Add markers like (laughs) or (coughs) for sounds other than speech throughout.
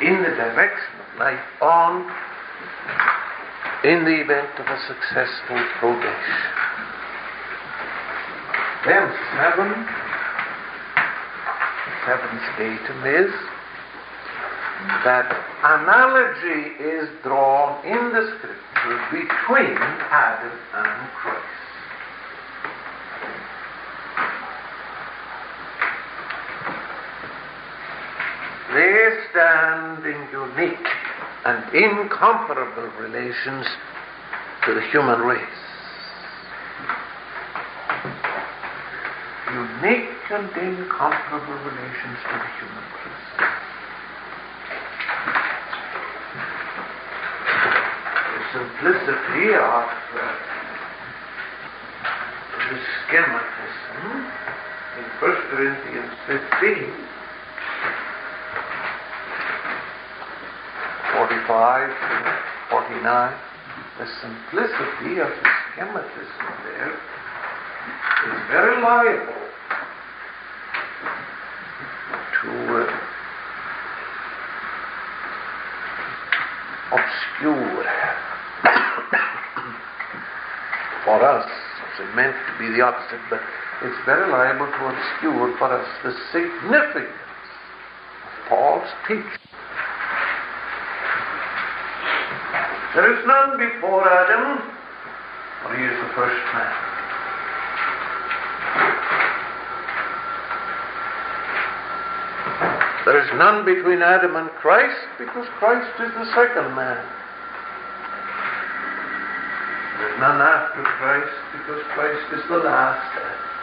in the direction of life on in the event of a successful probation. Then seven, seventh datum is that analogy is drawn in the scripture between Adam and Christ. They stand in unique and incomparable relations to the human race. Unique and incomparable relations to the human race. The simplicity of uh, the schematism in 1 Corinthians 15 45 49, the simplicity of the schematism there is very liable to uh, obscure (coughs) for us. It's meant to be the opposite, but it's very liable to obscure for us the significance of Paul's teaching. There is none before Adam, for he is the first man. There is none between Adam and Christ, because Christ is the second man. There is none after Christ, because Christ is the last Adam.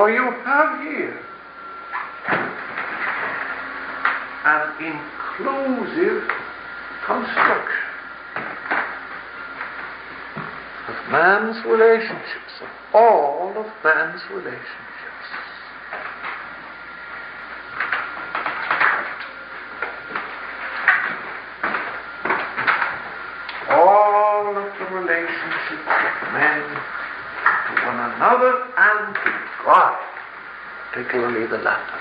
So you have here an inclusive construction of man's relationships, of all of man's relationships. All of the relationships of men to one another and to God, particularly the latter.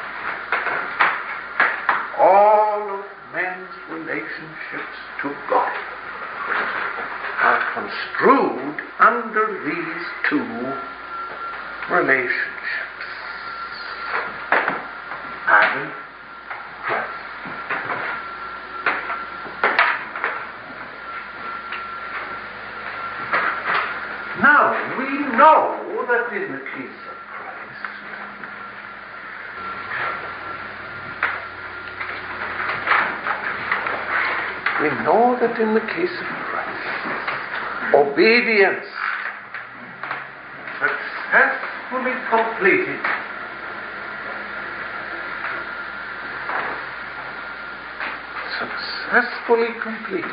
All of men's relationships to God are construed under these two relationships. Adam, Christ. Now, we know that in the case of Christ, we in the case of Christ, obedience. Successfully completed. Successfully completed.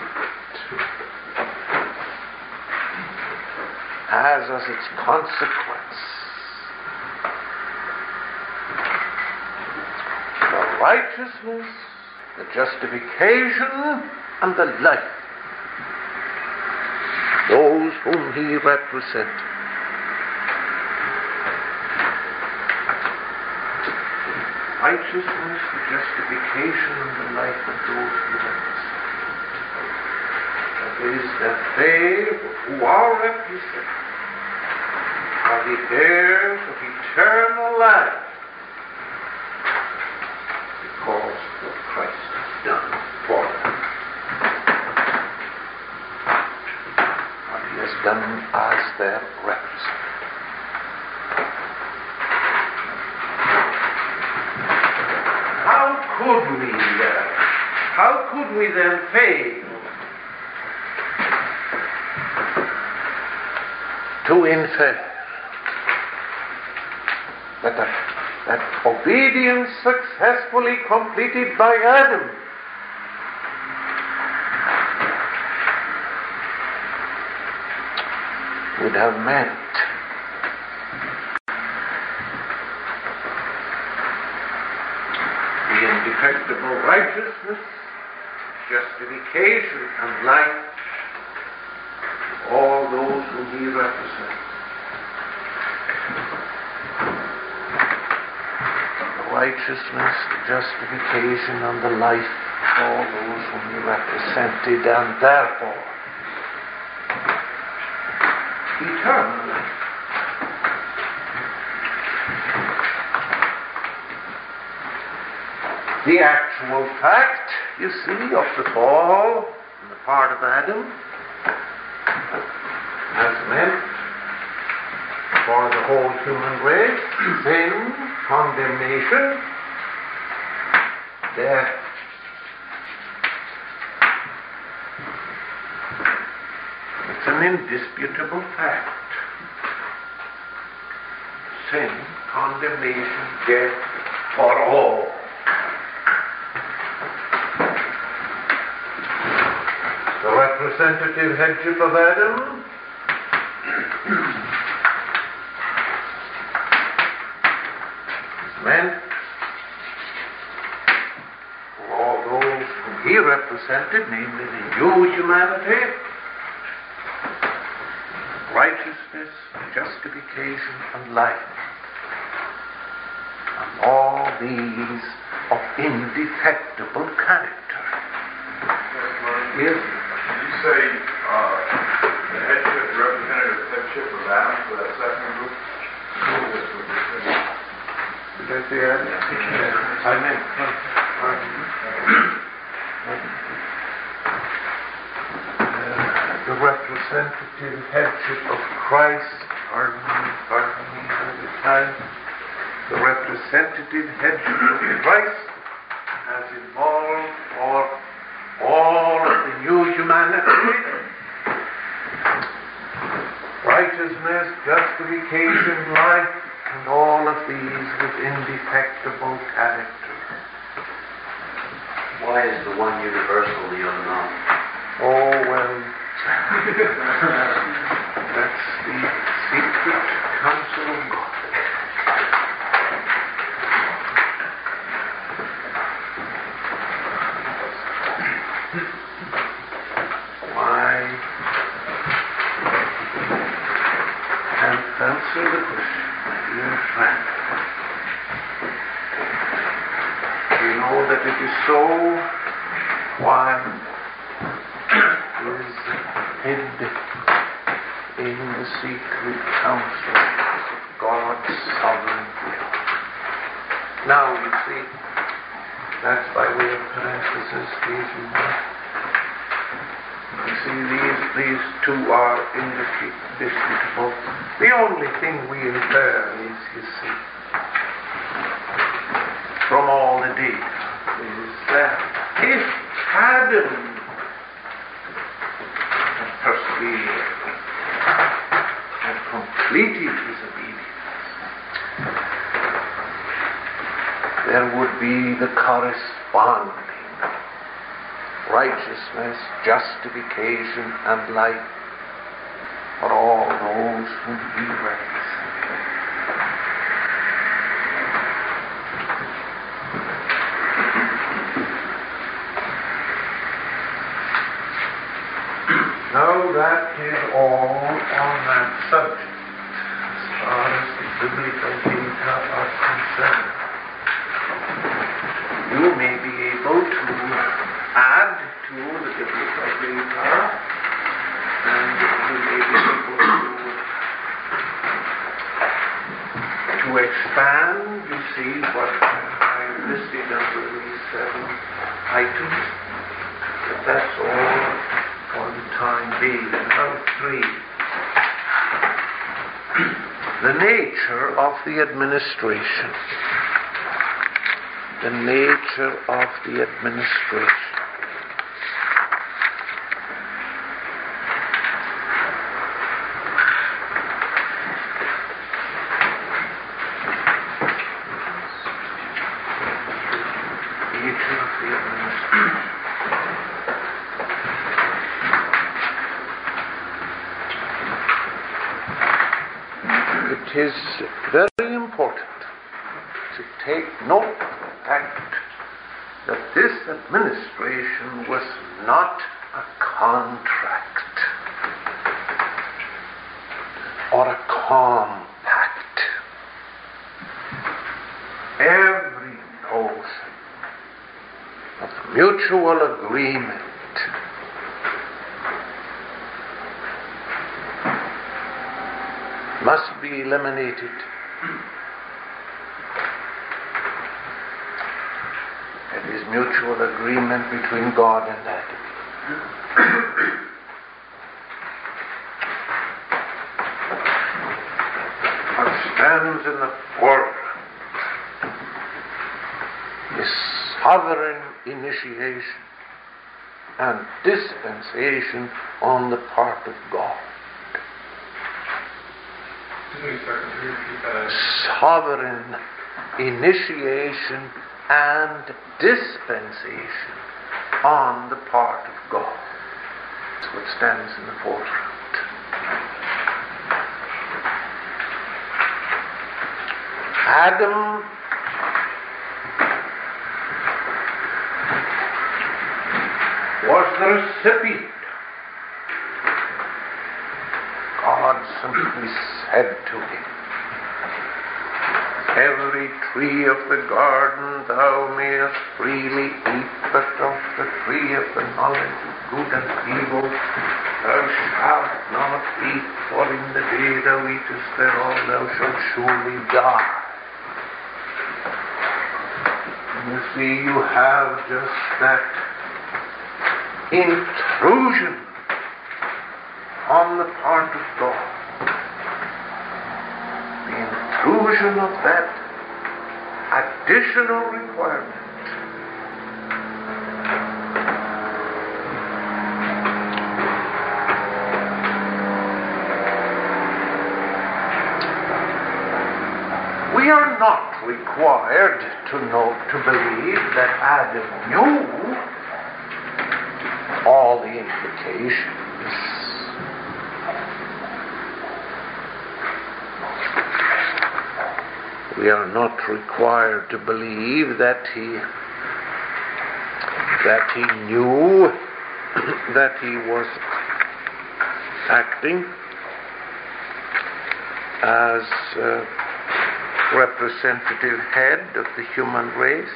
Has as its consequence. The righteousness, the justification, and the life. Whom he represents. Righteousness, the justification, and the life of those who. That is, that they who are represented are the heirs of eternal life because of what Christ has done for them. Their representative. How could we, uh, how could we then fail to infer that, that obedience successfully completed by Adam would have meant the indefectible righteousness, justification, and life of all those whom he represents. The righteousness, the justification, and the life of all those whom he represented, and therefore eternal life. The actual fact, you see, of the fall on the part of Adam has meant for the whole human race (clears throat) sin, condemnation, death. It's an indisputable fact. Sin, condemnation, death for all. The representative headship of Adam meant for all those whom he represented, namely the new humanity, righteousness, justification, and life. And all these of indefectible character. Yes. Say uh, the headship, representative headship of Adam for that second group? Did I say that? I. Uh, the representative headship of Christ, pardon me, pardon me, every time. The representative headship of Christ has involved for all of the humanity righteousness, justification, life, and all of these with indefectible character. Why is the one universal the other not? Oh, well, (laughs) that's the secret counsel of God. Why can't answer the question, my dear friend? You know that it is so why is hid in the secret counsel of God's sovereign will. Now you see, that's by way of remarks. You see, these, these two are indisputable. The only thing we infer is, you see, from all the data, is that if Adam had persevered, had completed his obedience, there would be the corresponding righteousness, justification, and life for all those whom he represented. Now that is all on that subject as far as the biblical data are concerned. You may be able to add to the biblical data and you may be able to, to expand, you see, what I listed under these seven items. But that's all for the time being. Now three. (clears throat) the nature of the administration. The nature of the administration. Nature of the administration. It is very important to take note of the fact that this administration was not a contract or a compact. Every notion of mutual agreement must be eliminated. It is mutual agreement between God and that. what stands in the foreground is sovereign initiation and dispensation on the part of God. Excuse me, sir, could you repeat that? sovereign initiation and dispensation on the part of God. That's what stands in the forefront. Adam was the recipient. God simply said to him, Every tree of the garden thou mayest freely eat, but of the tree of the knowledge of good and evil thou shalt not eat, for in the day thou eatest thereof thou shalt surely die. You see, you have just that intrusion on the part of God. The of that additional requirement. We are not required to know, to believe that Adam knew all the implications we are not required to believe that he that he knew (coughs) that he was acting as representative head of the human race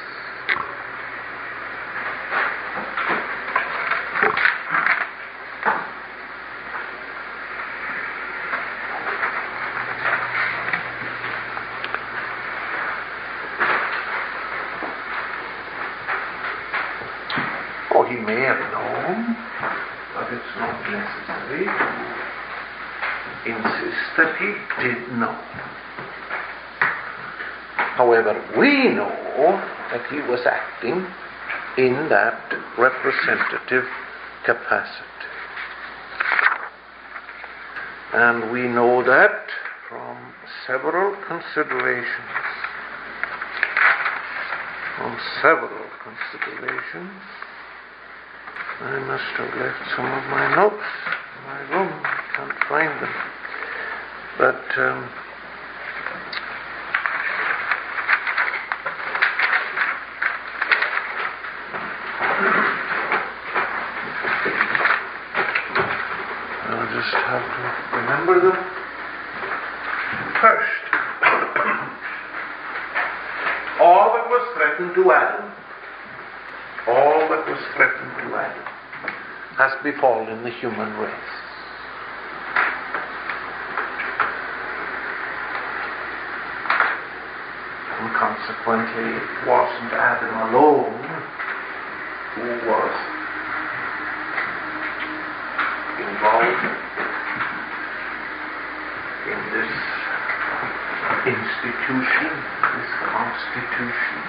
Oh, he may have known, but it's not necessary to insist that he did know. However, we know that he was acting in that representative capacity. And we know that from several considerations. From several considerations. I must have left some of my notes in my room. I can't find them. But um, I'll just have remember. First, all that was threatened to Adam all that was threatened to Adam has befallen the human race. And consequently, it wasn't Adam alone who was involved in this institution, this constitution.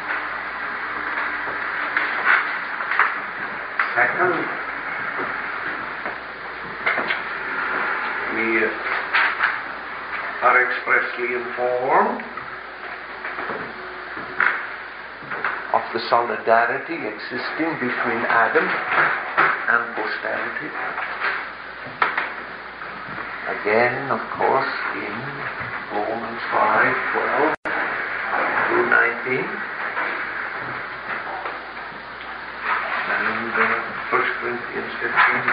Second, we are expressly informed of the solidarity existing between Adam and posterity. Again, of course, in 5 12 through 19. And uh, 1 Corinthians 15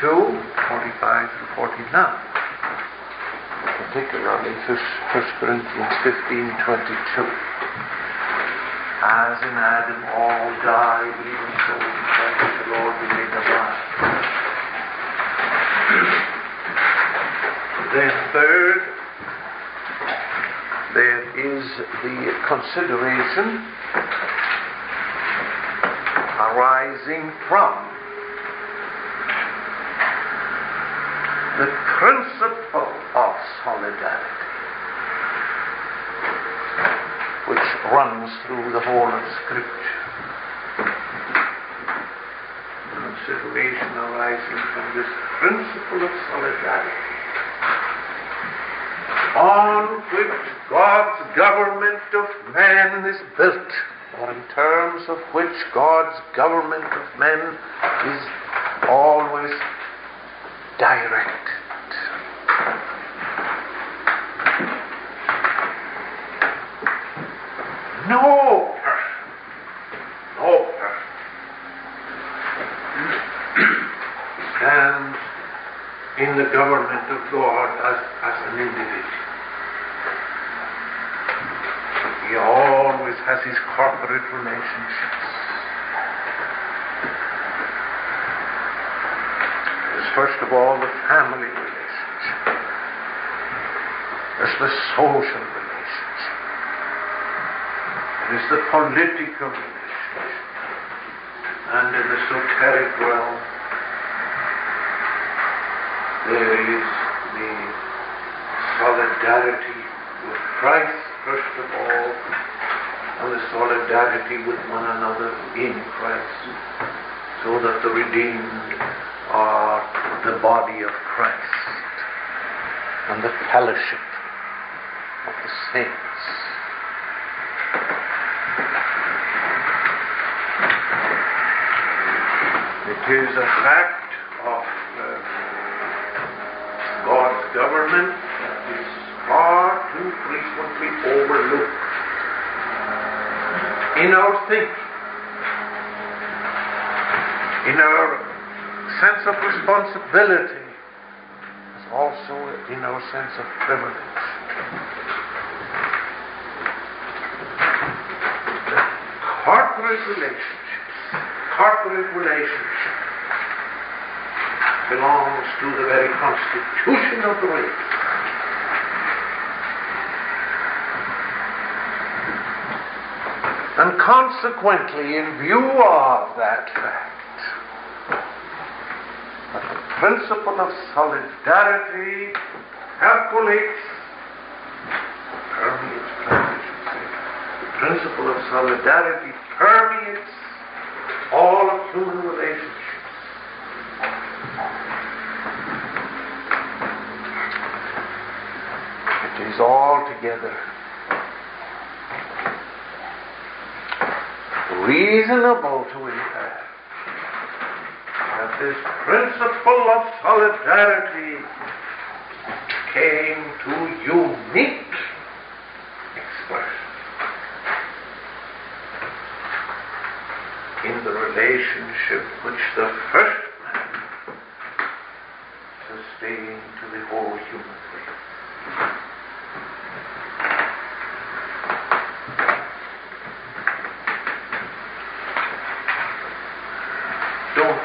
22, 45 through 49. Particularly 1 Corinthians 15 22. As in Adam all die, even so the Lord be made alive. Then third, is the consideration arising from the principle of solidarity, which runs through the whole of Scripture. Consideration arising from this principle of solidarity on which God's government of man is built, or in terms of which God's government of men is always directed. No person, no person stands in the government of God as, as an individual. He always has his corporate relationships. There's first of all the family relationship. There's the social relationship. There's the political relationship. And in the soteric realm, there is the solidarity with Christ, first of all, the solidarity with one another in Christ, so that the redeemed are the body of Christ and the fellowship of the saints. It is a fact of uh, God's government that is far too frequently overlooked in our thinking, in our sense of responsibility, as also in our sense of privilege. Corporate relationships, corporate relationships belongs to the very constitution of the race. And consequently, in view of that fact, that the principle of solidarity percolates, permeates, the principle of solidarity permeates all of human relationships. It is altogether reasonable to infer that this principle of solidarity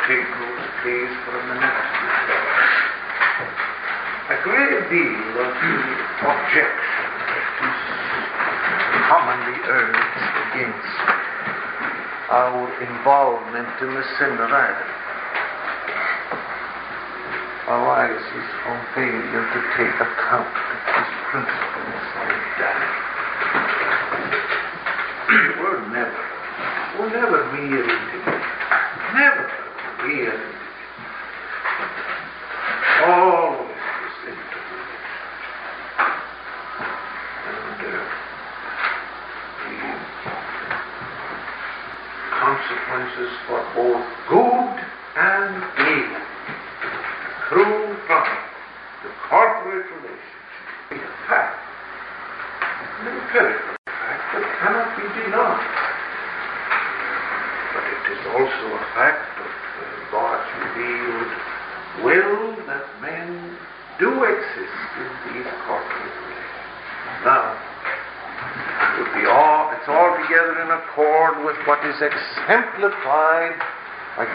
take those space for a minute. A great deal of the objection commonly urged against our involvement in the Cinderella arises from failure to take account of these principles of death. we're never, we're never really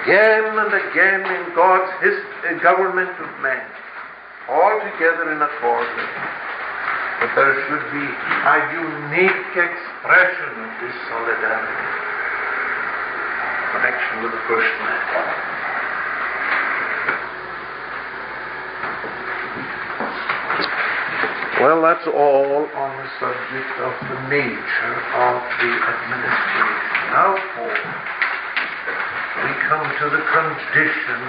again and again in God's his, uh, government of men. Altogether in accord with it. But there should be a unique expression of this solidarity connection with the first man. Well, that's all on the subject of the nature of the administration. Now, for come to the condition.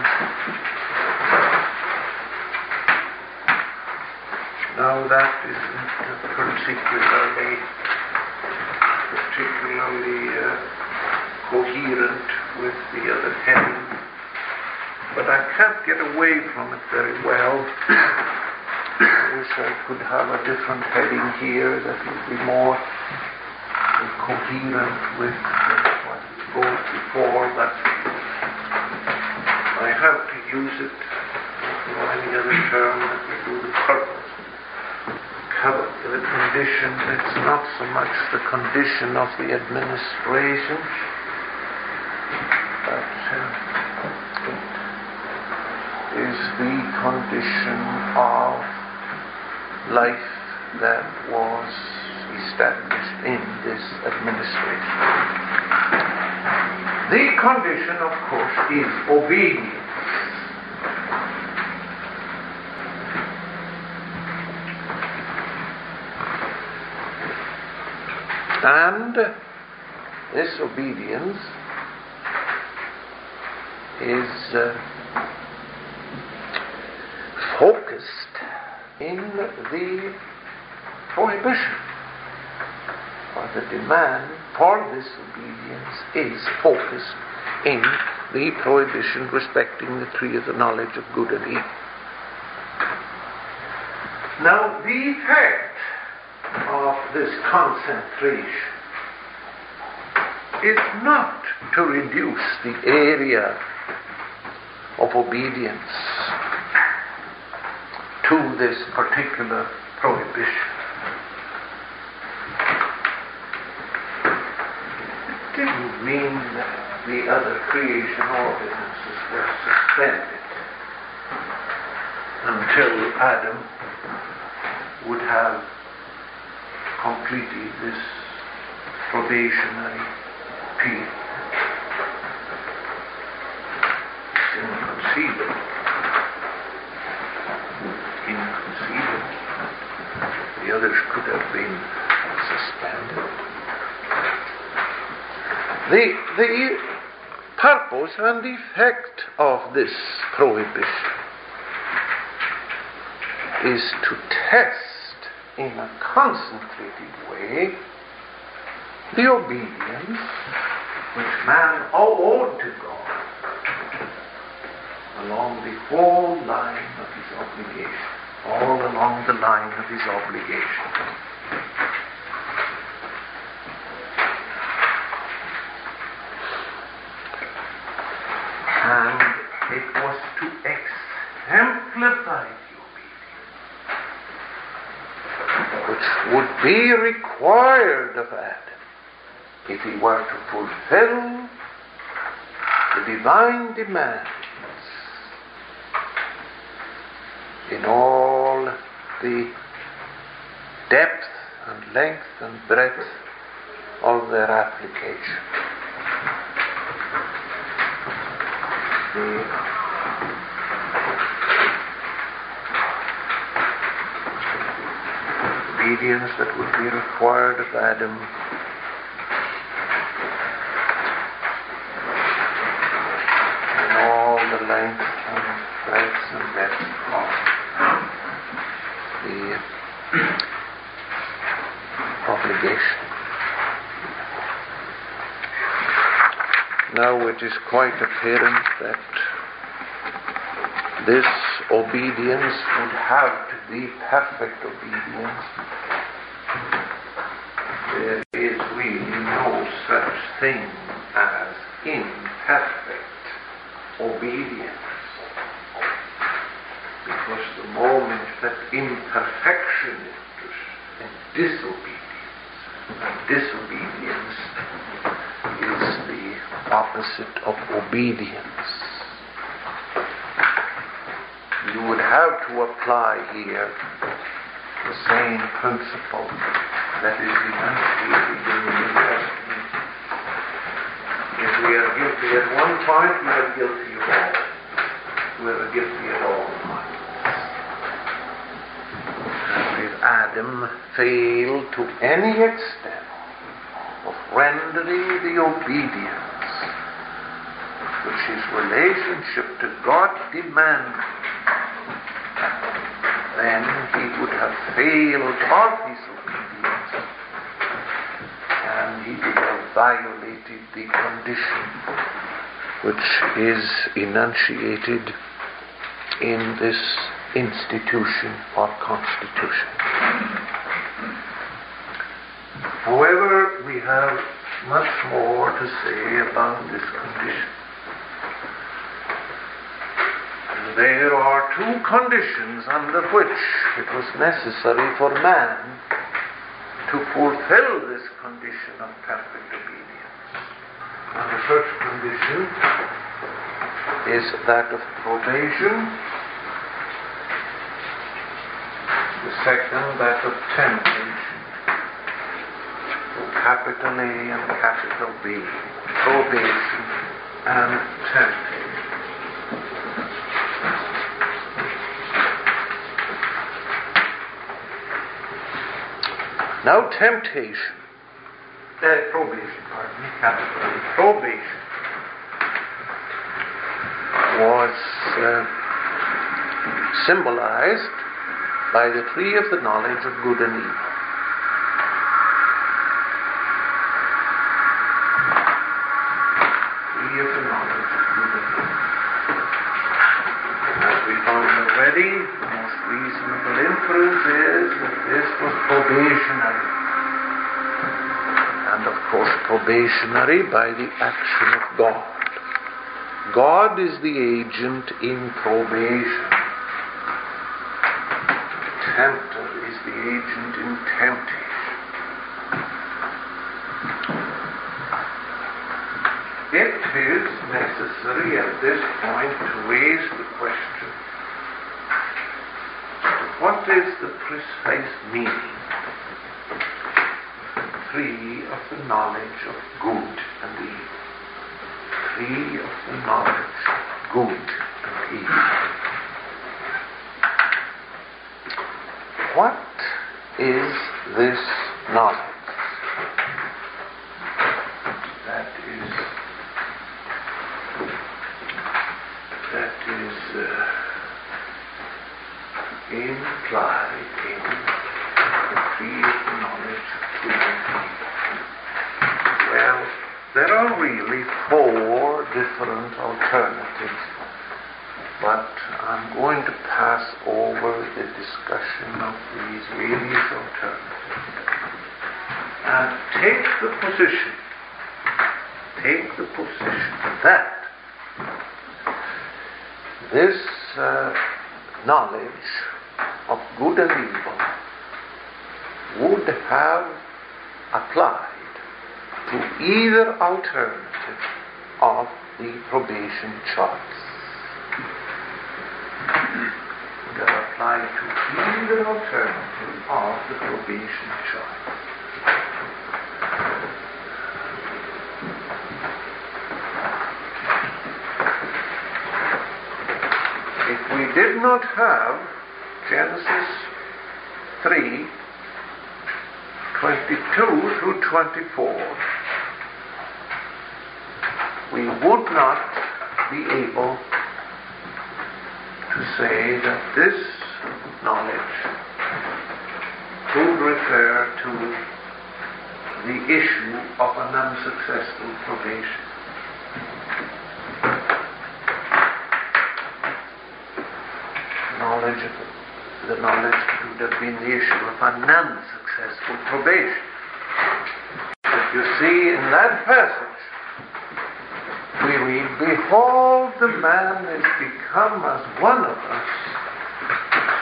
Now, that isn't particularly, particularly uh, coherent with the other heading, but I can't get away from it very well. I wish I could have a different heading here that would be more coherent with what goes before, but have to use it or any other term that we do the purpose. Cover the condition, it's not so much the condition of the administration, but uh, it is the condition of life that was established in this administration. The condition, of course, is obedience. And this obedience is uh, focused in the prohibition. Or the demand for this obedience is focused in the prohibition respecting the tree of the knowledge of good and evil. Now, the effect of this concentration is not to reduce the area of obedience to this particular prohibition. It didn't mean that the other creation ordinances were suspended until Adam would have completed this probationary period. It's inconceivable. Inconceivable. The others could have been suspended. The, the purpose and effect of this prohibition is to test in a concentrated way the obedience which man owed to God along the whole line of his obligation, all along the line of his obligation. And it was to exemplify which would be required of Adam if he were to fulfill the divine demands in all the depth and length and breadth of their application. obedience that would be required of Adam. In all the length and breadth and depth of the obligation. Now it is quite apparent that this obedience would have to be perfect obedience. There is really no such thing as imperfect obedience. Because the moment that imperfection enters and disobedience, and disobedience is the opposite of obedience. You would have to apply here the same principle that is enunciated in the New Testament. If we are guilty at one point, we are guilty of all. We are guilty at all. If Adam failed to any extent of rendering the obedience which his relationship to God demanded, then he would have failed of his obedience and he would have violated the condition which is enunciated in this institution or constitution. However, we have much more to say about this condition. There are two conditions under which it was necessary for man to fulfill this condition of perfect obedience. And the first condition is that of probation, the second that of temptation. Capital A and capital B, probation and temptation. Now, temptation, uh, probation, pardon me, probation. Was uh, symbolized by the tree of the knowledge of good and evil. Probationary. And of course, probationary by the action of God. God is the agent in probation. The tempter is the agent in temptation. It is necessary at this point to raise the question what is the precise meaning tree of the knowledge of good and evil? Tree of the knowledge of good and evil. What is this knowledge? That is that is uh, implied in the tree of the knowledge of good and evil. Well, there are really four different alternatives, but I'm going to pass over the discussion of these various alternatives and take the position, take the position that this uh, knowledge of good and evil would have applied to either alternative of the probation choice. Would have applied to either alternative of the probation choice. If we did not have Genesis 3 22 through 24, we would not be able to say that this knowledge could refer to the issue of an unsuccessful probation. The knowledge would have been the issue of an unsuccessful probation. But you see, in that passage, we read, Behold, the man is become as one of us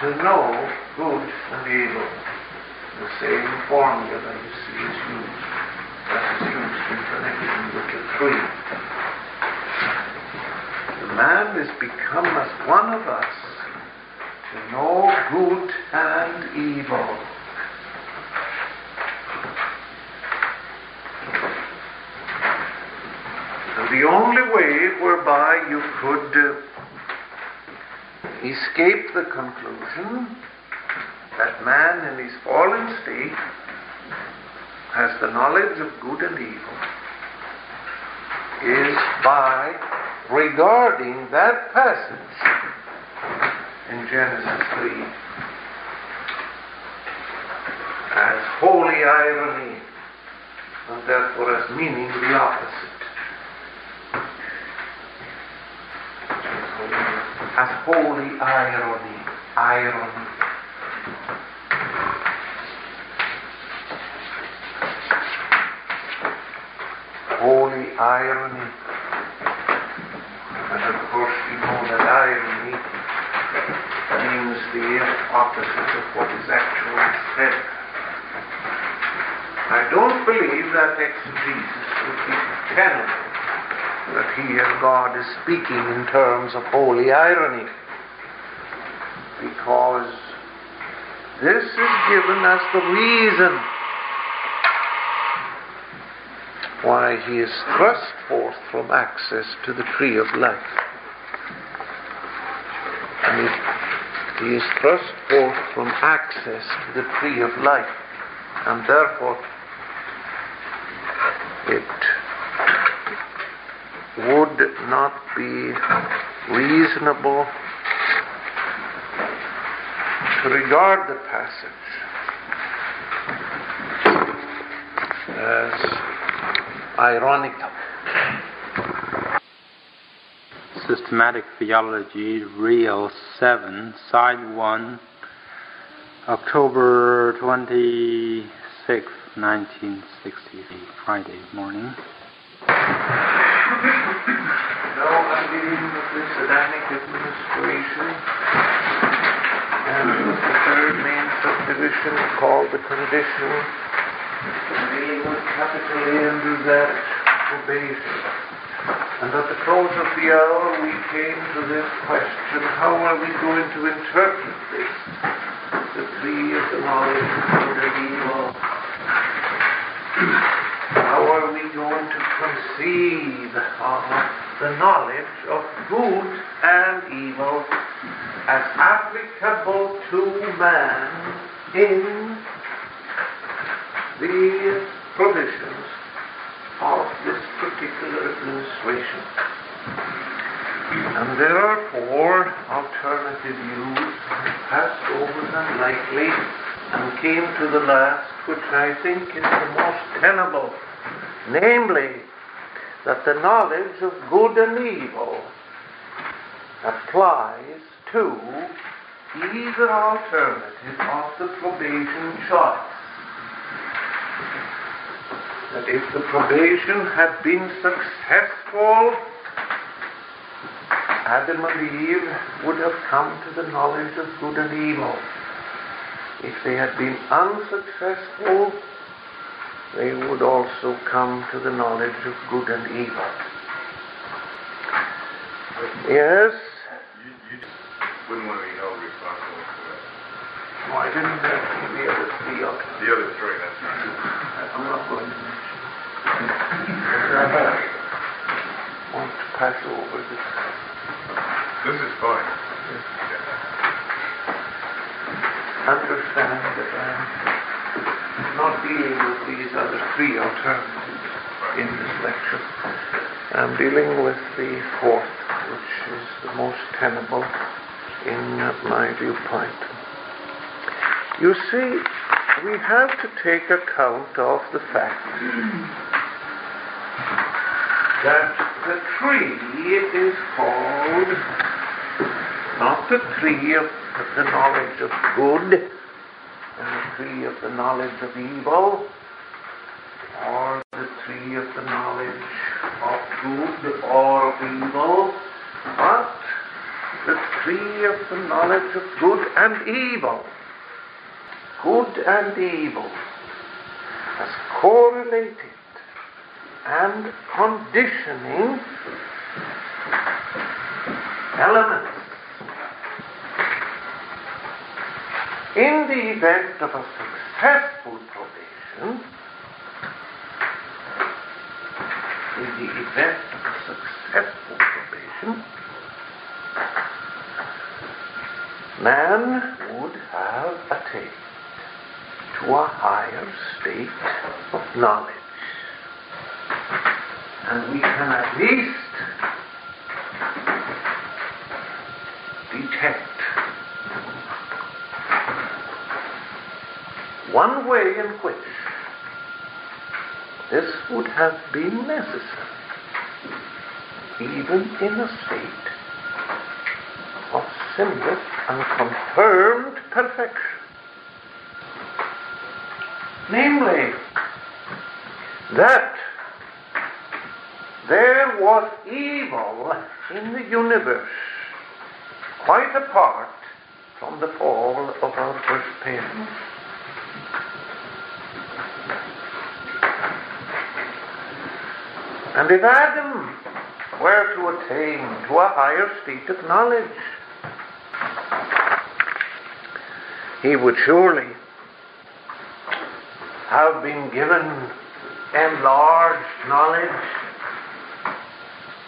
to know good and evil. The same formula you see is used. That is used in connection with the three. The man is become as one of us know good and evil. The only way whereby you could uh, escape the conclusion that man in his fallen state has the knowledge of good and evil is by regarding that passage in Genesis 3 as holy irony and therefore as meaning the opposite. As holy irony, irony. Holy irony. Means the opposite of what is actually said. I don't believe that exegesis would be tenable that here God is speaking in terms of holy irony because this is given as the reason why he is thrust forth from access to the tree of life. And he, is thrust forth from access to the tree of life, and therefore it would not be reasonable to regard the passage as ironical. Systematic Theology, Reel 7, Side 1, October 26, 1968, Friday morning. Now I'm dealing with this Adamic administration and the third main subdivision called the condition. Dealing with capital A under that probation. And at the close of the hour we came to this question, how are we going to interpret this? The tree of the knowledge of good and evil. How are we going to conceive of the knowledge of good and evil as applicable to man in the provisions of this particular administration? And there are four alternative views. Passed over them lightly and came to the last, which I think is the most tenable, namely, that the knowledge of good and evil applies to either alternative of the probation choice. That if the probation had been successful, Adam and Eve would have come to the knowledge of good and evil. If they had been unsuccessful, they would also come to the knowledge of good and evil. Yes? You, you wouldn't want to be held responsible for that. Why didn't that be the other three? The other three, that's right. I'm not going to mention. I (laughs) want to pass over this. This is fine. Understand that I'm not dealing with these other three alternatives in this lecture. I'm dealing with the fourth, which is the most tenable in my viewpoint. You see, we have to take account of the fact that the tree is called not the tree of the knowledge of good and the tree of the knowledge of evil, or the tree of the knowledge of good or evil, but the tree of the knowledge of good and evil. Good and evil as correlated and conditioning elements. In the event of a successful probation, in the event of a successful probation, man would have attained to a higher state of knowledge. And we can at least detect one way in which this would have been necessary, even in a state of similar and confirmed perfection. Namely, that there was evil in the universe quite apart from the fall of our first parents. And if Adam were to attain to a higher state of knowledge, he would surely have been given enlarged knowledge,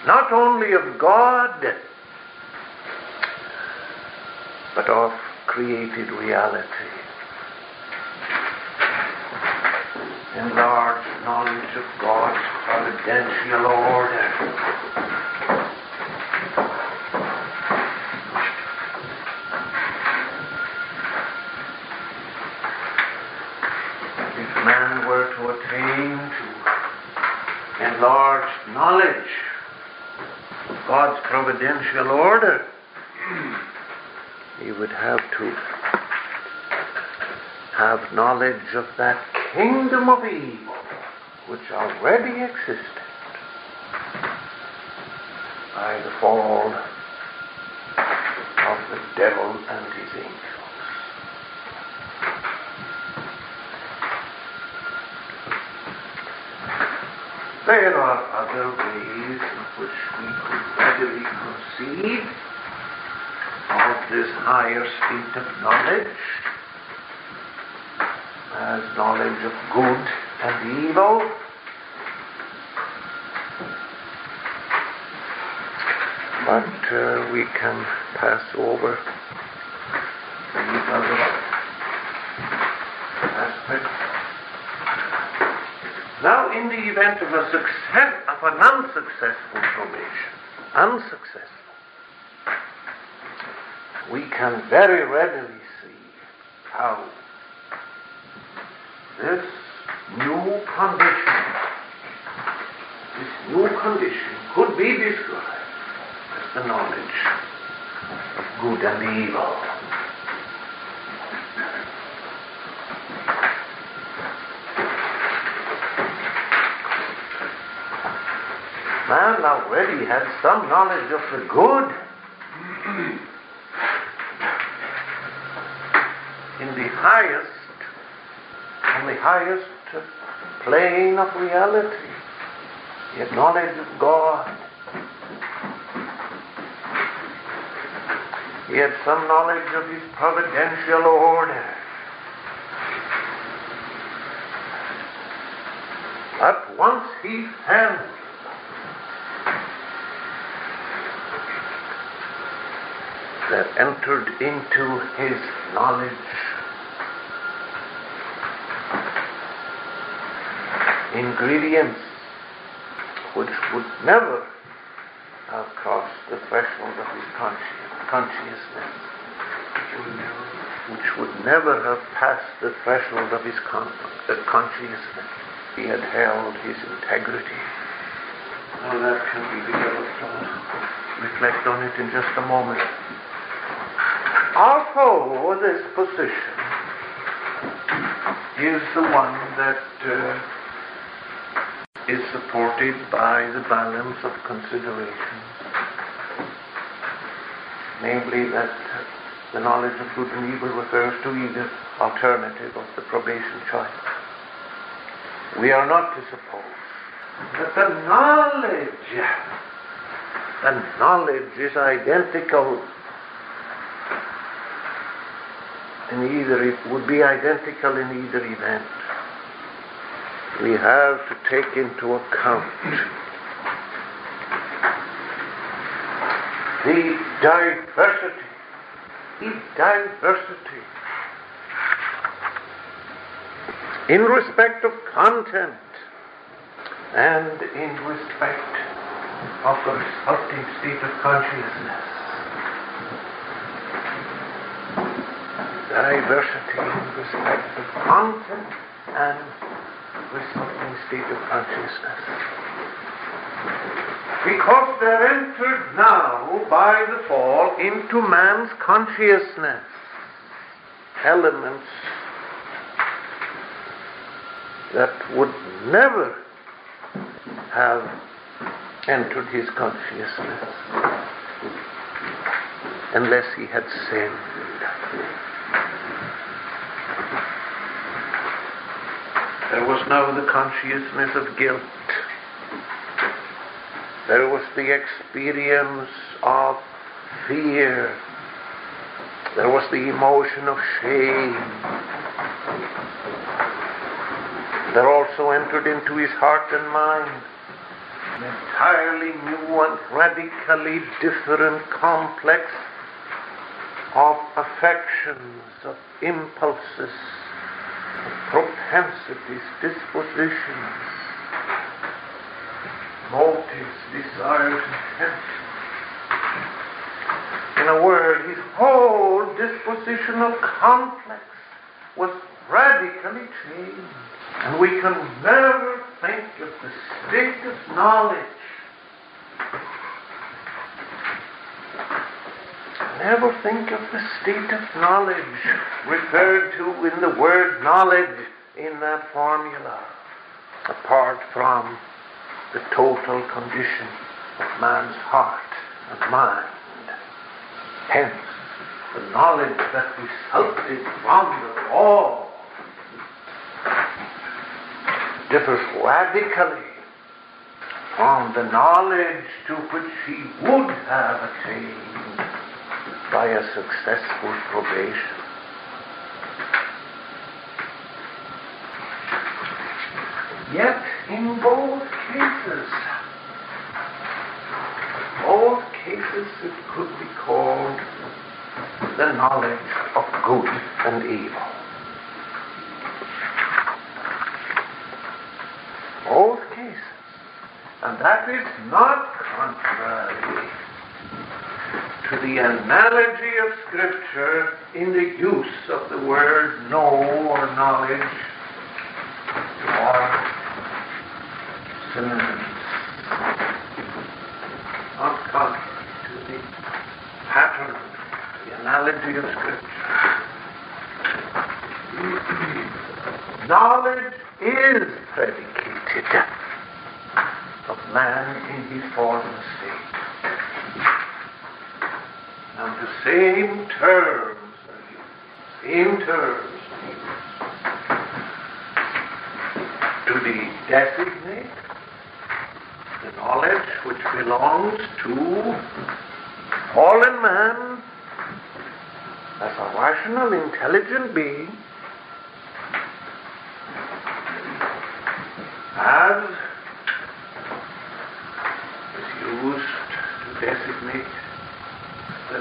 not only of God, but of created reality. Enlarged knowledge of God's providential order. If man were to attain to enlarged knowledge providential order, he would have to have knowledge of that kingdom of evil which already existed by the fall of the devil and his angels. There are other ways in which we readily conceive of this higher state of knowledge as knowledge of good and evil. But uh, we can pass over these other aspects. Now, in the event of a success, of an unsuccessful probation, unsuccessful, we can very readily see how this new condition, this new condition could be described as the knowledge of good and evil. Man already had some knowledge of the good. In the highest, on the highest plane of reality, he had knowledge of God. He had some knowledge of his providential order. But once he fell that entered into his knowledge ingredients which would never have crossed the threshold of his consci- consciousness, which would never have passed the threshold of his con- uh, consciousness. He had held his integrity. Now that can be developed. Reflect on it in just a moment. Although this position is the one that uh, is supported by the balance of consideration, namely that the knowledge of good and evil refers to either alternative of the probation choice. We are not to suppose that the knowledge, the knowledge is identical in either, it would be identical in either event. We have to take into account the diversity, the diversity in respect of content and in respect of the resulting state of consciousness. Diversity in respect of content and resulting state of consciousness. Because they're entered now by the fall into man's consciousness. Elements that would never have entered his consciousness unless he had sinned. There was now the consciousness of guilt. There was the experience of fear. There was the emotion of shame. There also entered into his heart and mind an entirely new and radically different complex of affections, of impulses, propensities, dispositions, motives, desires, intentions. In a word, his whole dispositional complex was radically changed. And we can never think of the state of knowledge. Never think of the state of knowledge referred to in the word knowledge in that formula, apart from the total condition of man's heart and mind. Hence, the knowledge that resulted from the fall differs radically from the knowledge to which he would have attained by a successful probation. Yet, in both cases, both cases it could be called the knowledge of good and evil. Both cases. And that is not contrary to the analogy of Scripture in the use of the word know or knowledge or synonyms. Not contrary to the pattern, the analogy of Scripture. (clears throat) Knowledge is predicated of man in his fallen state. Now the same terms. Same terms. To designate the knowledge which belongs to fallen man as a rational, intelligent being as is used to designate the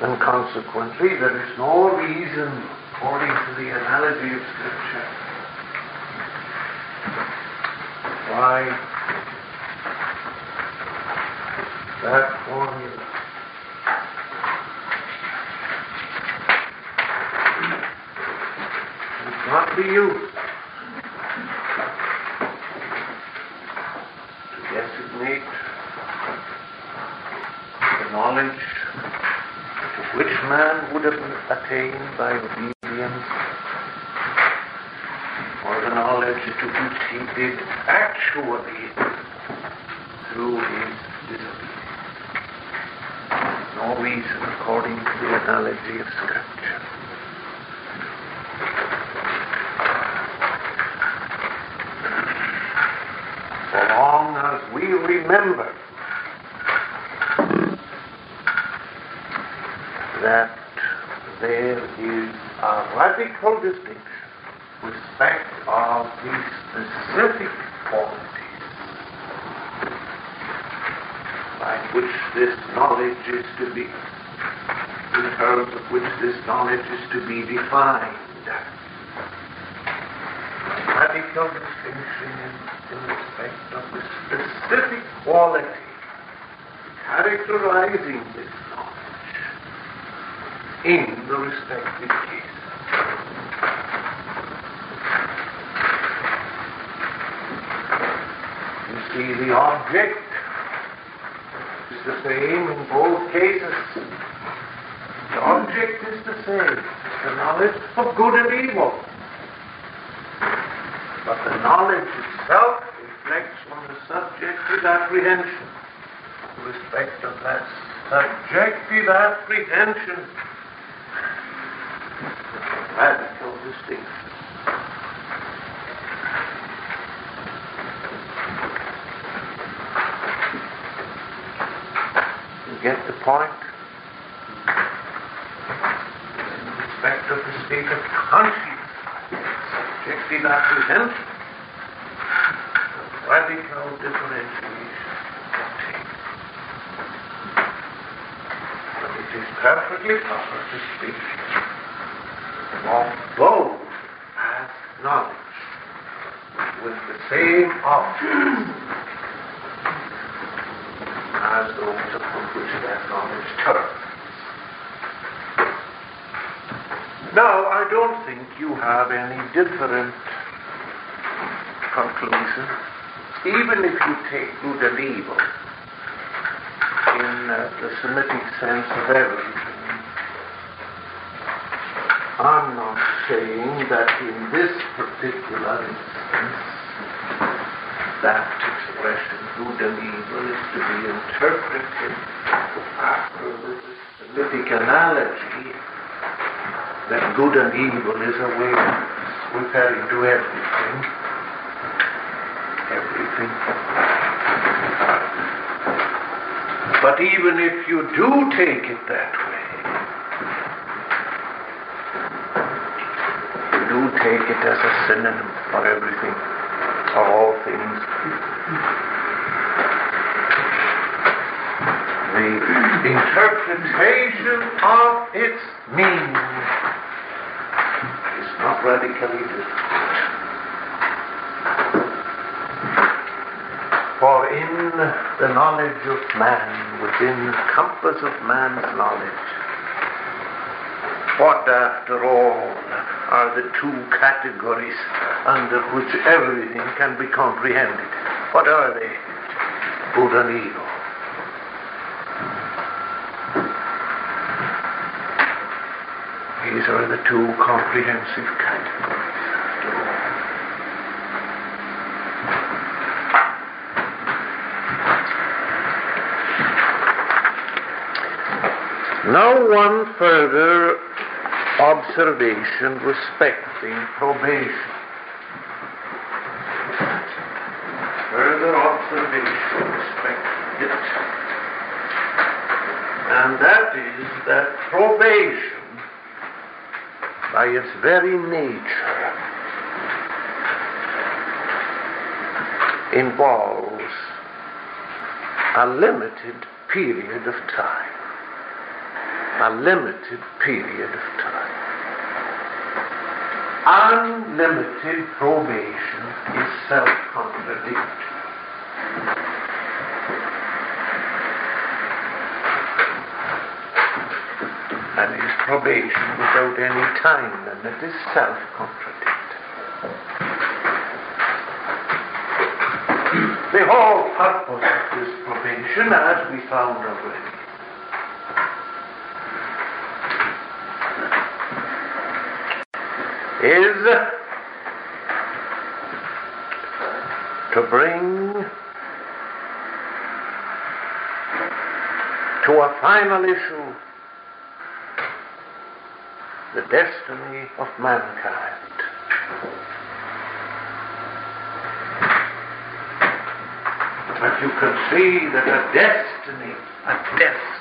And consequently, there is no reason, according to the analogy of Scripture, why that formula should not be used to designate freedom attained by obedience, or the knowledge to which he did actually through his disobedience. No reason according to the analogy of Scripture. So long as we remember that there is a radical distinction with respect of the specific qualities by which this knowledge is to be, in terms of which this knowledge is to be defined. Radical distinction in, in respect of the specific quality characterizing this knowledge in the respective case. You see, the object is the same in both cases. The object is the same, the knowledge of good and evil. But the knowledge itself reflects on the subjective apprehension. In respect of that subjective apprehension, radical distinction. You get the point? In respect of the state of conscience, subjective apprehension, radical differentiation obtains. But it is perfectly proper to speak of both as knowledge with the same object (clears throat) as those upon which that knowledge turns. Now, I don't think you have any different conclusion, even if you take good and evil in uh, the Semitic sense of everything. I'm not saying that in this particular instance, that expression, good and evil, is to be interpreted after the Semitic analogy that good and evil is a way of referring to everything. Everything. But even if you do take it that way, you do take it as a synonym for everything, for all things. The interpretation of its meaning radically different. For in the knowledge of man, within the compass of man's knowledge, what after all are the two categories under which everything can be comprehended? What are they? Good and evil. These are the two comprehensive categories. after all. Now one further observation respecting probation. Further observation respecting it. And that is that probation, by its very nature, involves a limited period of time a limited period of time. Unlimited probation is self contradictory. And is probation without any time limit is self contradictory. The whole purpose of this probation, as we found already, is to bring to a final issue the destiny of mankind. But you can see that a destiny, a destiny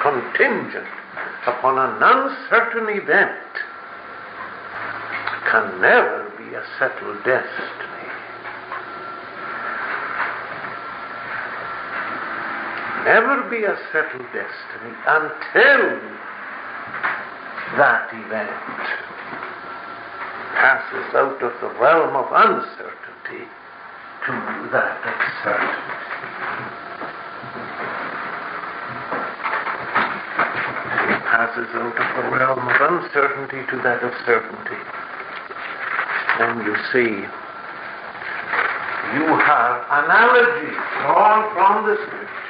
contingent upon an uncertain event can never be a settled destiny. Never be a settled destiny until that event passes out of the realm of uncertainty to that of certainty. It passes out of the realm of uncertainty to that of certainty. And you see, you have analogies drawn from the scripture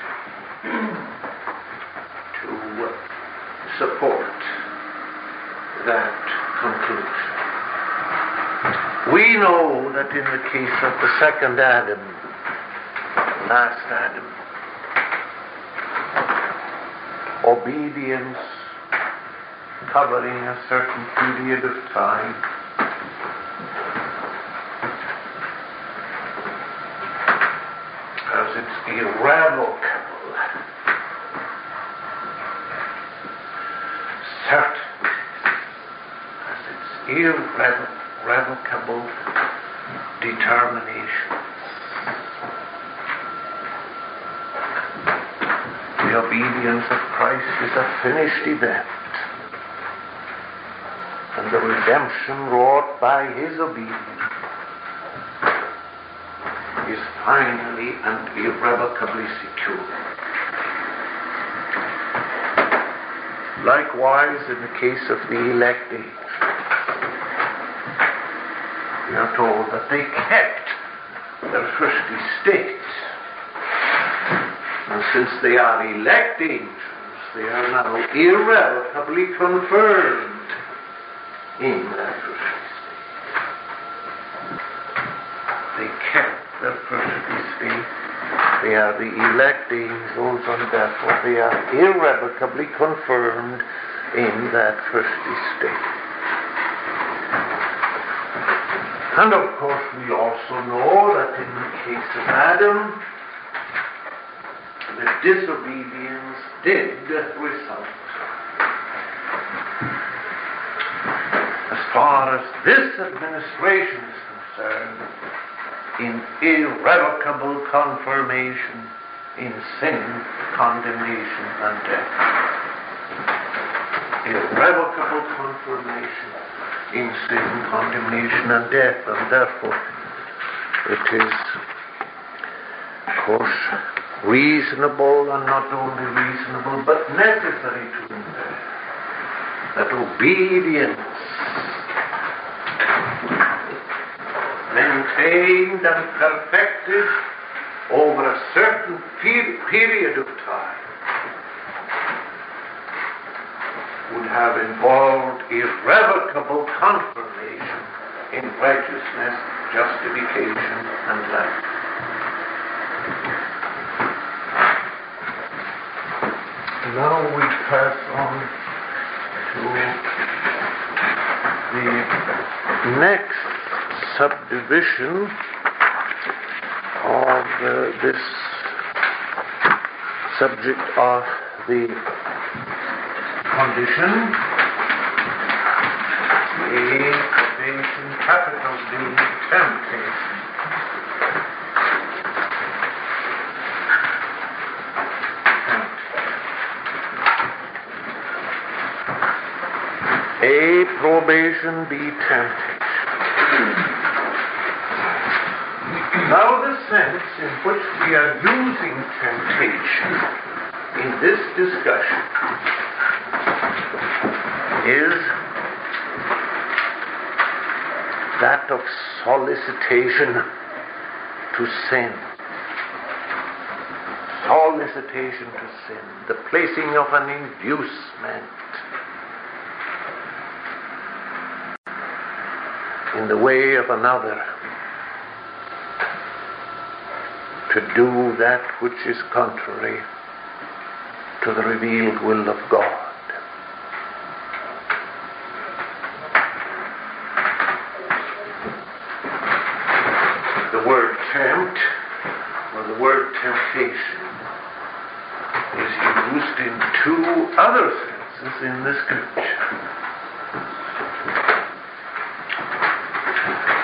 to support that conclusion. We know that in the case of the second Adam, last Adam, obedience covering a certain period of time as it's irrevocable, certain as its irrevocable determination. The obedience of Christ is a finished event, and the redemption wrought by his obedience is finally and irrevocably secure. Likewise, in the case of the elect age, we are told that they kept their first estate. And since they are elect angels, they are now irrevocably confirmed in that first estate. They kept their first estate. They are the elect angels, and therefore they are irrevocably confirmed in that first estate. And of course, we also know that in the case of Adam, the disobedience did result. As far as this administration is irrevocable confirmation in sin, condemnation, and death. Irrevocable confirmation in sin, condemnation, and death, and therefore it is, of course, reasonable, and not only reasonable, but necessary to infer that obedience maintained and perfected over a certain pe- period of time would have involved irrevocable confirmation in righteousness, justification, and life. Now we pass on to the next subdivision of uh, this subject of the condition, the probation capital D temptation. A probation B temptation. Now, the sense in which we are using temptation in this discussion is that of solicitation to sin. Solicitation to sin, the placing of an inducement in the way of another to do that which is contrary to the revealed will of God. The word tempt, or the word temptation, is used in two other senses in the scripture.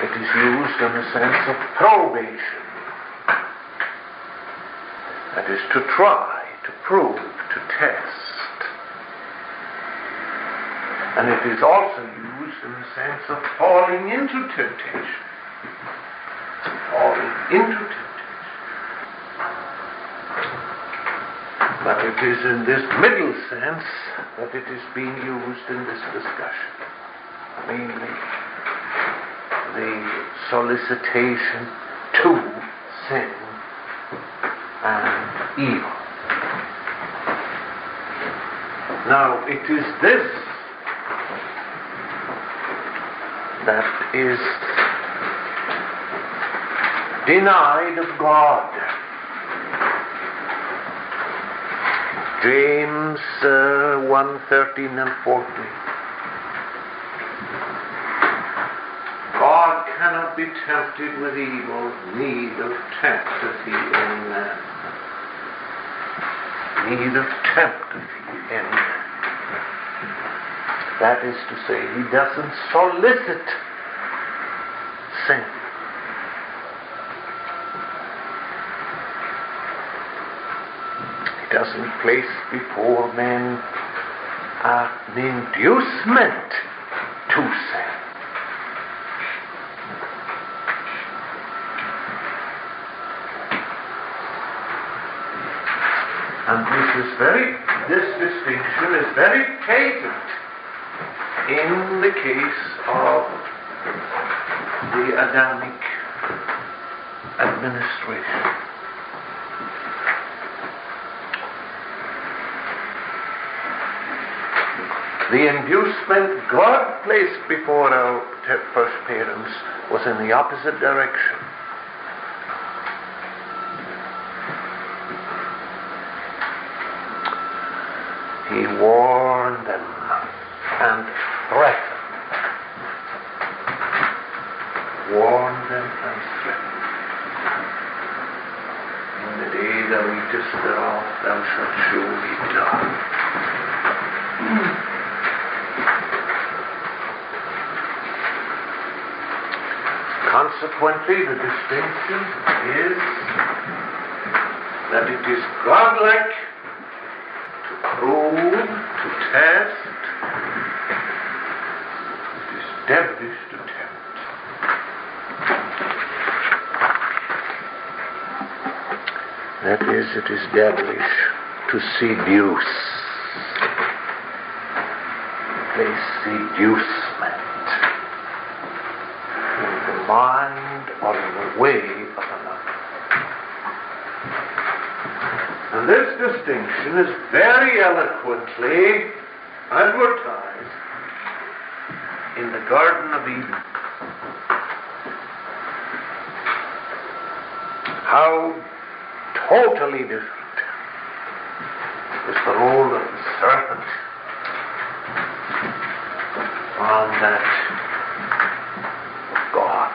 It is used in the sense of probation. That is to try, to prove, to test. And it is also used in the sense of falling into temptation. Falling into temptation. But it is in this middle sense that it is being used in this discussion. Mainly the solicitation to sin and evil. Now, it is this that is denied of God. James uh, 1 13 and 14. God cannot be tempted with evil, neither tempteth he any man. Neither tempteth any. That is to say, he doesn't solicit sin. He doesn't place before men an inducement to sin. And this is very, this distinction is very patent in the case of the Adamic administration. The inducement God placed before our first parents was in the opposite direction. He warned them and threatened. Warned them and threatened. In the day thou eatest thereof, thou shalt surely die. Consequently, the distinction is that it is godlike devilish to tempt. That is, it is devilish to seduce. Place seducement in the mind or in the way of another. And this distinction is very eloquently advertised in the Garden of Eden. How totally different is the role of the serpent from that God.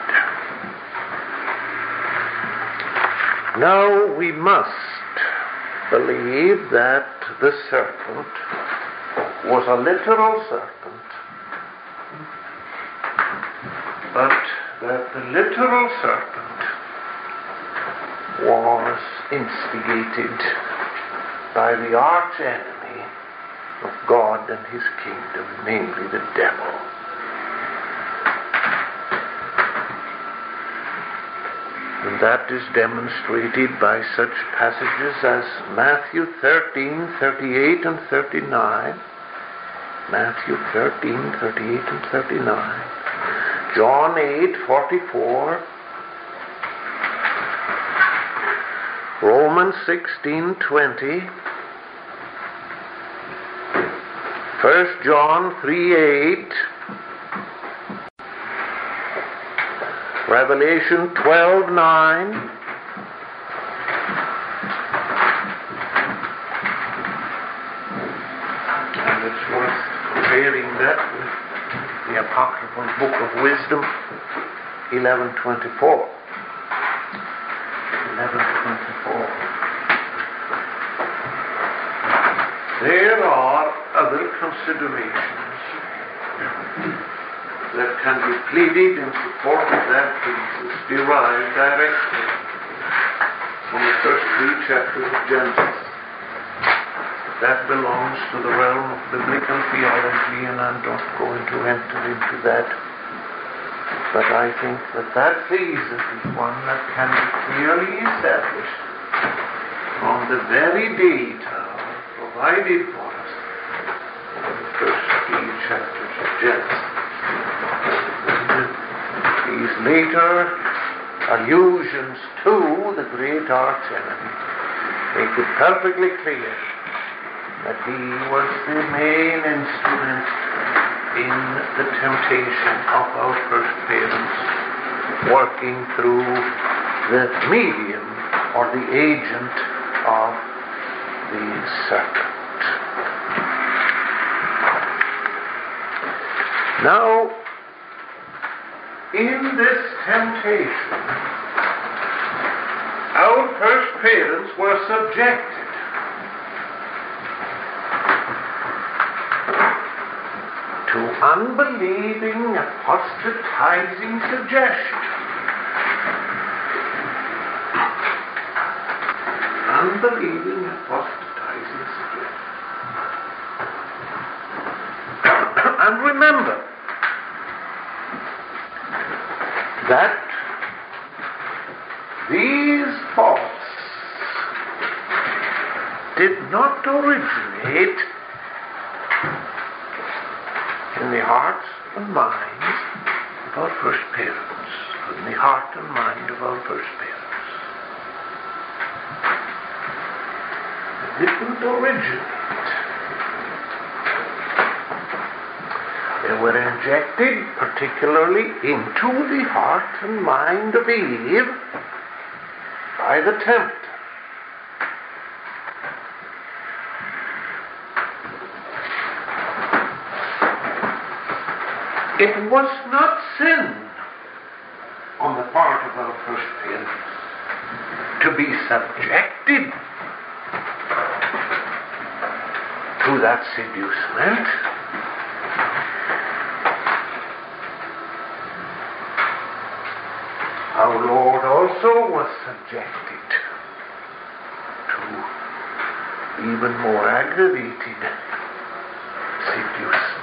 Now we must believe that the serpent was a literal serpent, but that the literal serpent was instigated by the arch enemy of God and his kingdom, namely the devil. And that is demonstrated by such passages as Matthew 13, 38 and 39. Matthew 13, 38 and 39. John 8, 44. Romans 16, 20. 1 John 3, 8. Revelation 12 9. And it's worth comparing that with the apocryphal book of wisdom 1124. 1124. There are other considerations that can be pleaded in support of that thesis derived directly from the first three chapters of Genesis. That belongs to the realm of biblical theology, and I'm not going to enter into that. But I think that that thesis is one that can be clearly established from the very data provided for us in the first three chapters of Genesis. These later allusions to the great arch enemy make it perfectly clear that he was the main instrument in the temptation of our first parents, working through the medium or the agent of the serpent. Now, in this temptation, our first parents were subjected to unbelieving, apostatizing suggestion. Unbelieving, apostatizing suggestion. and remember that these thoughts did not originate in the hearts and minds of our first parents, in the heart and mind of our first parents. They didn't. They were injected particularly into the heart and mind of Eve by the tempter. It was not sin on the part of our first parents to be subjected to that seducement. Our Lord also was subjected to even more aggravated seducement.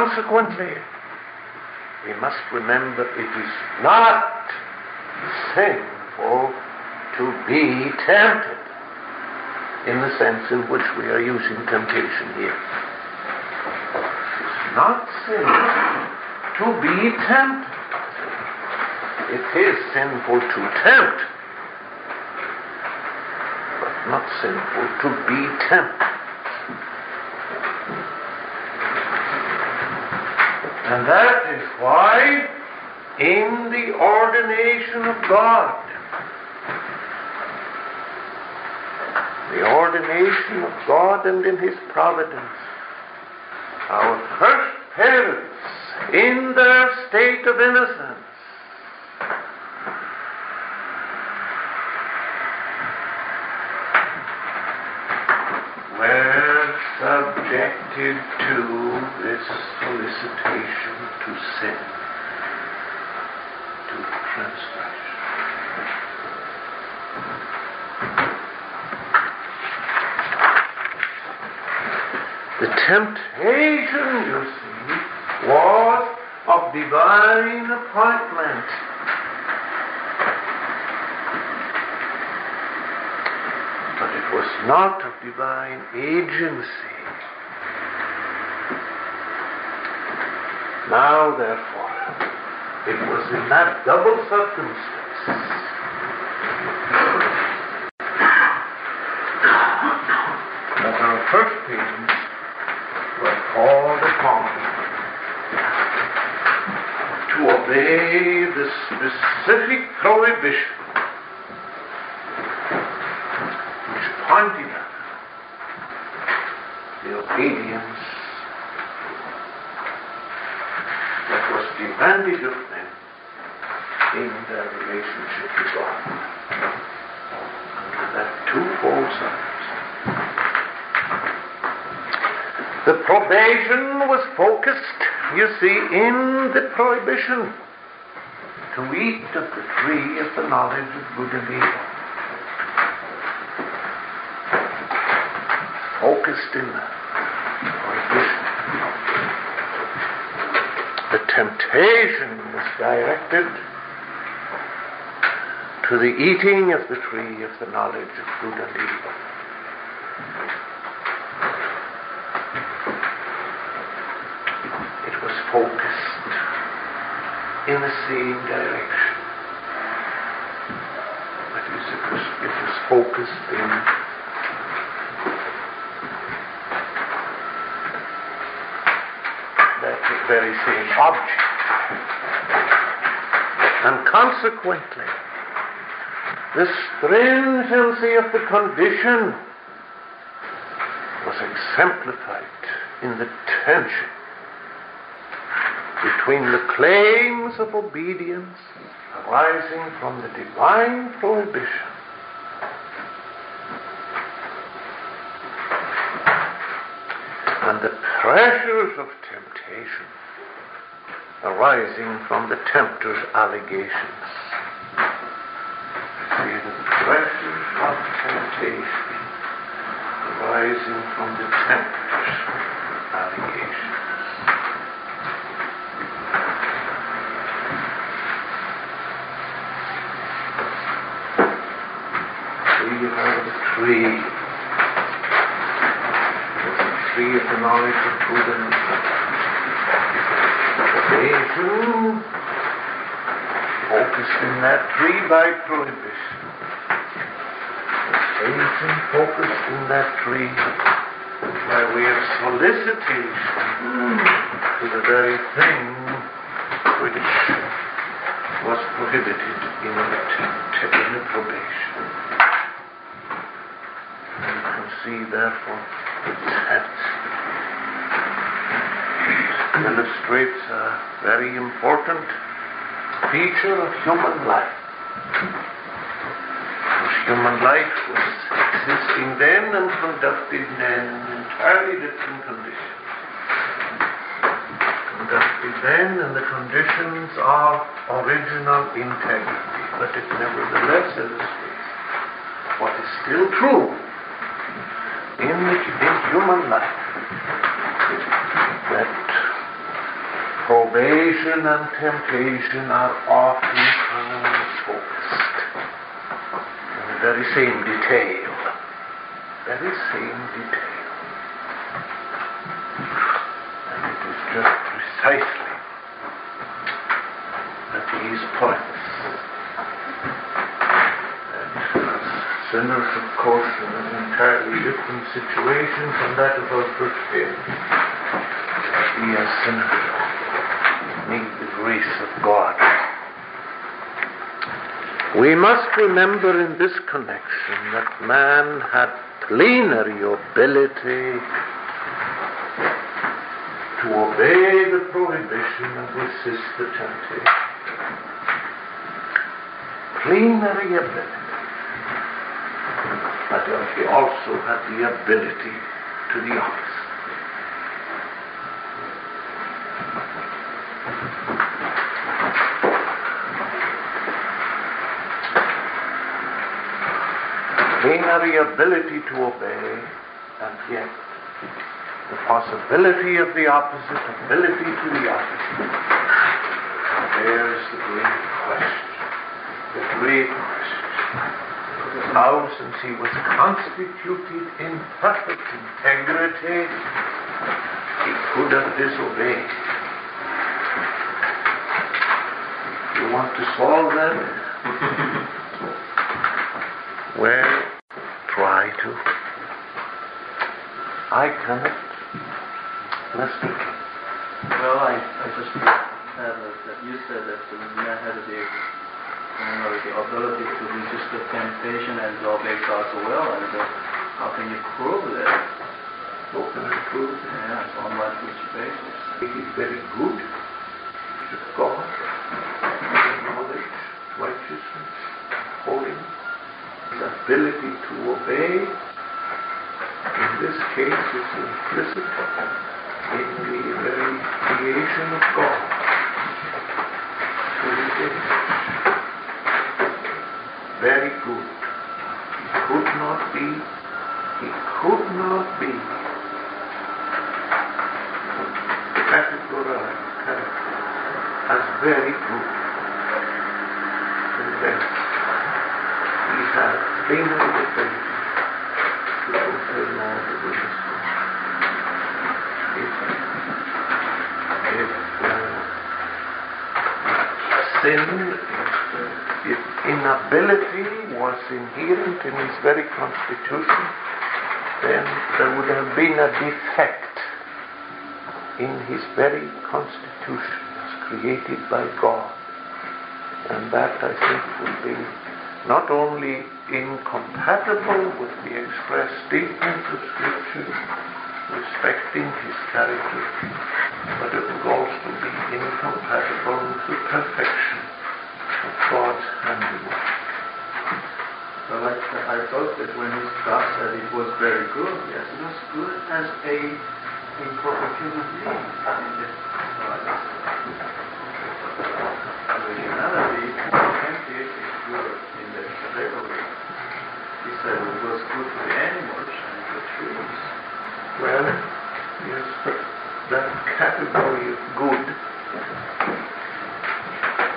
Consequently, we must remember it is not sinful to be tempted in the sense in which we are using temptation here. It's not sinful to be tempted. It is sinful to tempt, but not sinful to be tempted. And that is why in the ordination of God, the ordination of God and in His providence, our first parents, in their state of innocence, were subjected to this to sin, to transgression. The temptation, you see, was of divine appointment. But it was not of divine agency. Now, therefore, it was in that double circumstance. That our first parents were called upon to obey the specific prohibition which pointed at the obedience that was demanded of them in their relationship with God. Under that twofold signs. The probation was focused, you see, in the prohibition to eat of the tree of the knowledge of good and evil. Focused in that prohibition. The temptation was directed to the eating of the tree of the knowledge of good and evil. It was focused in the same direction. Was, it was focused in that very same object. And consequently, the stringency of the condition was exemplified in the tension between the claims of obedience arising from the divine prohibition and the pressures of temptation arising from the tempter's allegations. The pressures of temptation arising from the tempter's allegations. See, you have the tree. Of the knowledge of good and evil. Focused in that tree by prohibition. Satan focused in that tree by way of solicitation to the very thing which was prohibited in a, in probation. See, therefore, that illustrates a very important feature of human life. Because human life was existing then and conducted in entirely different conditions. Conducted then in the conditions of original integrity, but it nevertheless illustrates what is still true in, human life that probation and temptation are often focused in the very same detail. Very same detail. And it is just precisely at these points that sinners, of course, in an entirely different situation from that of our first parents, we as sinners need the grace of God. We must remember in this connection that man had plenary ability to obey the prohibition and resist the temptation. Plenary ability. He also had the ability to the opposite. He had the ability to obey, and yet the possibility of the opposite, ability to the opposite. There's the great question. The great question. How, since he was constituted in perfect integrity, he could have disobeyed. You want to solve that? (laughs) well, try to. I cannot. Mr. King. Well, I, I just had that you said that the man had the, you know, the ability to resist the temptation and to obey God's will, and uh, how can you prove that? How can I prove that? Yeah, on what which basis? It is very good to God, knowledge, righteousness, holiness, his ability to obey. In this case, is implicit in the very creation of God. Image. Very good. He could not be, he could not be categorized as very good. And then he has been able to fulfill all the wishes. If, if uh, sin, inability was inherent in his very constitution, then there would have been a defect in his very constitution as created by God. And that, I think, would be not only incompatible with the express statement of Scripture respecting his character, but it would also be incompatible with the perfection of God's handiwork. Well, I, I thought that when God said it was very good, yes, it was good as a imperfect human being. And it, the humanity, empty is good in the category. He said it was good for the animals and the trees. Well, yes, but that category of good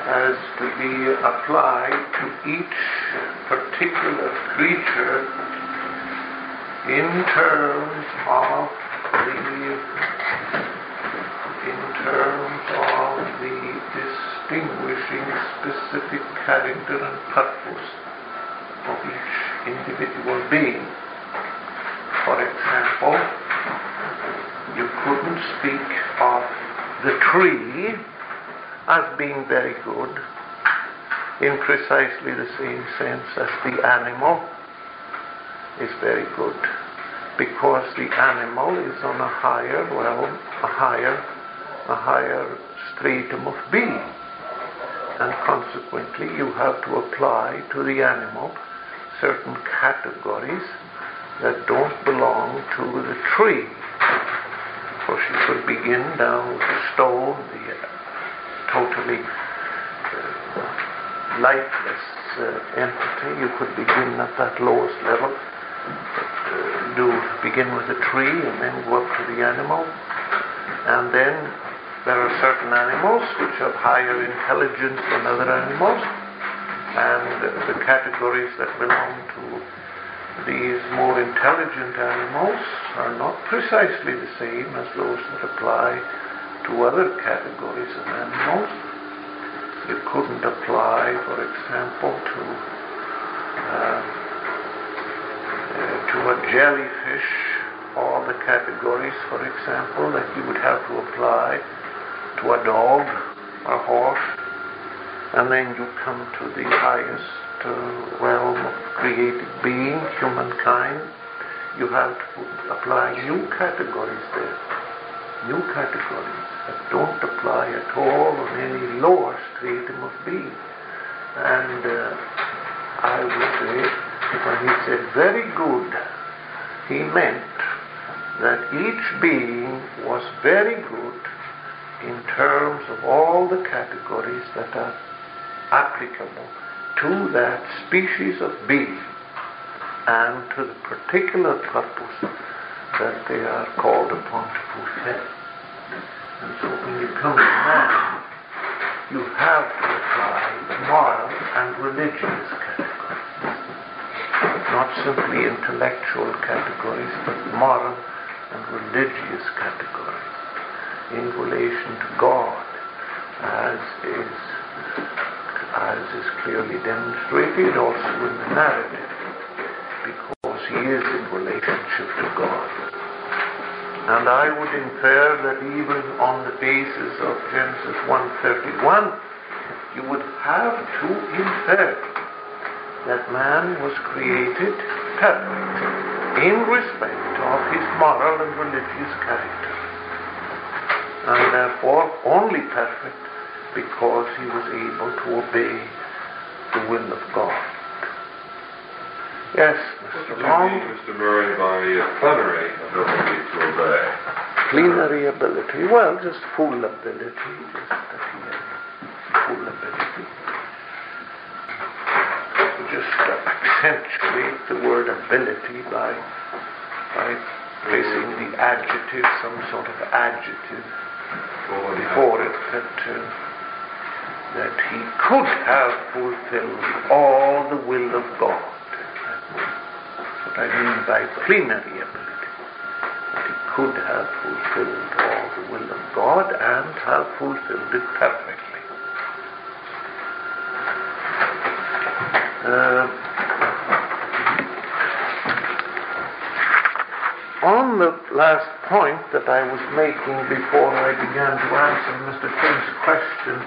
has to be applied to each particular creature in terms of the in terms of the distinguishing specific character and purpose of each individual being. For example, you couldn't speak of the tree as being very good in precisely the same sense as the animal is very good because the animal is on a higher realm, a higher, a higher stratum of being. And consequently, you have to apply to the animal certain categories that don't belong to the tree. For she could begin down with the stone, the totally lifeless uh, entity. You could begin at that lowest level, uh, do begin with the tree and then go up to the animal. And then there are certain animals which have higher intelligence than other animals, and the categories that belong to these more intelligent animals are not precisely the same as those that apply to other categories of animals. You couldn't apply, for example, to uh, uh, to a jellyfish all the categories, for example, that you would have to apply to a dog a horse, and then you come to the highest uh, realm of created being, humankind. You have to apply new categories there, new categories that don't apply at all on any lower stratum of being. And uh, I would say, when he said very good, he meant that each being was very good in terms of all the categories that are applicable to that species of being and to the particular purpose that they are called upon to fulfill. So when you come to man, you have to apply moral and religious categories. Not simply intellectual categories, but moral and religious categories in relation to God as is as is clearly demonstrated also in the narrative because he is in relationship to God. And I would infer that even on the basis of Genesis 1:31, you would have to infer that man was created perfect in respect of his moral and religious character, and therefore only perfect because he was able to obey the will of God. Yes, Mr. Long. Mr. Murray, by uh, plenary ability to obey. Plenary ability. Well, just full ability. Just full ability. Just accentuate the word ability by by placing the adjective, some sort of adjective before it that uh, that he could have fulfilled all the will of God. I mean by plenary ability. That he could have fulfilled all the will of God and have fulfilled it perfectly. Uh, on the last point that I was making before I began to answer Mr. King's question,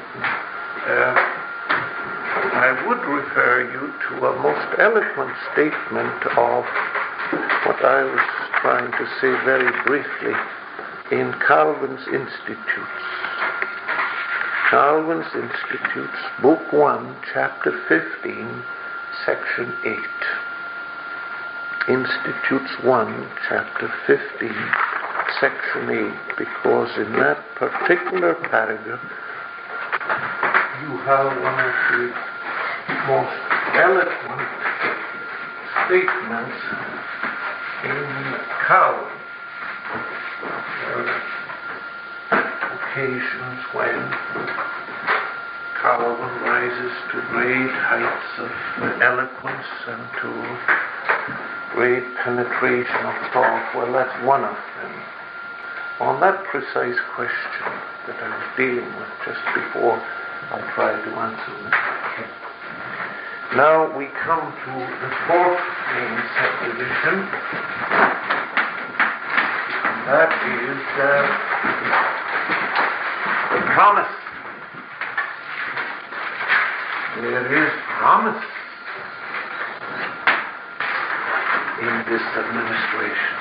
uh, I would refer you to a most eloquent statement of what I was trying to say very briefly in Calvin's Institutes. Calvin's Institutes, Book 1, Chapter 15, Section 8. Institutes 1, Chapter 15, Section 8, because in that particular paragraph you have one of the most eloquent statements in. There occasions when Calvin rises to great heights of eloquence and to great penetration of thought. Well, that's one of them. On that precise question that I was dealing with just before I tried to answer it. Now we come to the fourth main subdivision. That is uh, the promise. There is promise in this administration.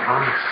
(clears throat) promise.